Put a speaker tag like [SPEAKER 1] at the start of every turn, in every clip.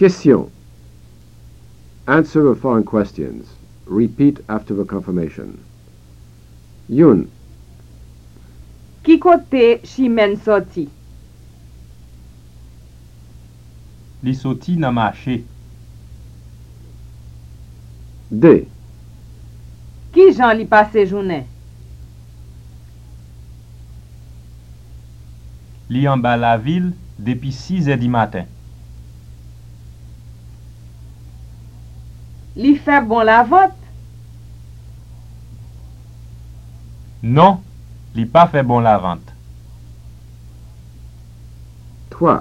[SPEAKER 1] Question. Answer the following questions. Repeat after the confirmation. Youn,
[SPEAKER 2] Ki kote Chimène soti?
[SPEAKER 3] Li soti nan mache.
[SPEAKER 1] de,
[SPEAKER 2] Ki jan li pase jounen?
[SPEAKER 3] Li an ba la vil depi 6 e di matin.
[SPEAKER 2] Li fe bon la vot?
[SPEAKER 3] Non, li pa fe bon la vante.
[SPEAKER 1] 3,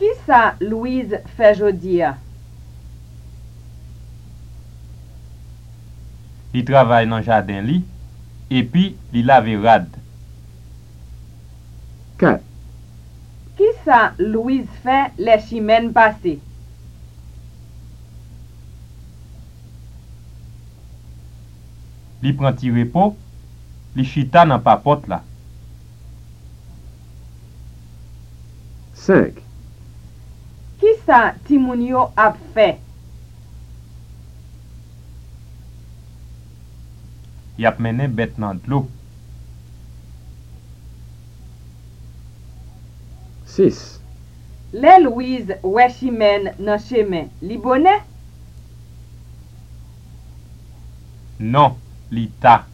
[SPEAKER 2] Ki sa Louise fe jodi a?
[SPEAKER 3] Li travay nan jardin li, epi li lave rad.
[SPEAKER 1] 4,
[SPEAKER 2] Ki sa Louise fe le Chimène pase?
[SPEAKER 3] li pran ti repo, li chita nan papot la.
[SPEAKER 1] 5.
[SPEAKER 2] Ki sa ti moun yo ap fe?
[SPEAKER 3] Yap mene bet nan dlo.
[SPEAKER 1] 6.
[SPEAKER 2] Le Louise wè chimen nan chemen, li bonè?
[SPEAKER 3] Non. li ta.